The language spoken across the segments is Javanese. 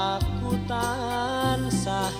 aku tansah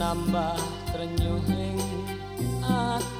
nambah trenyuhing aku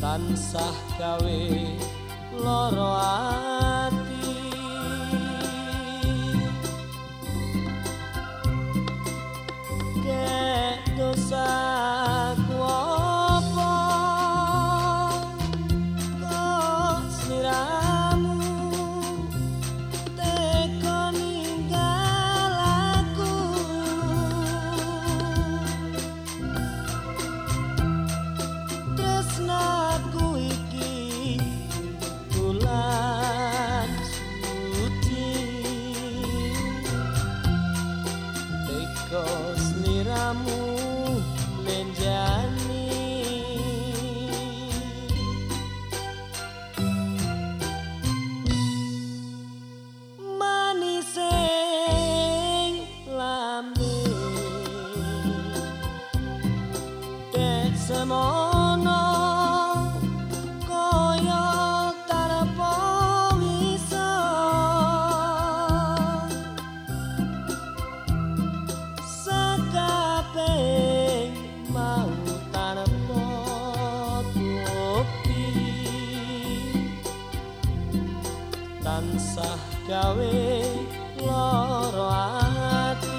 tansah gawe loro ati tansah gawe lara ati.